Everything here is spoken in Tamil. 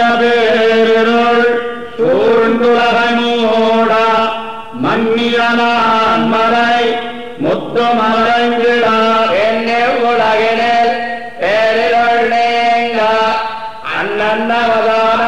மன்னிய பேரிருள் சூழ்ந்துலகை மூடா மன்னிய நான் மறை முத்து மறைந்திடா என்ன உலகினில் பேரிருள் நீங்க அண்ணன் அவதான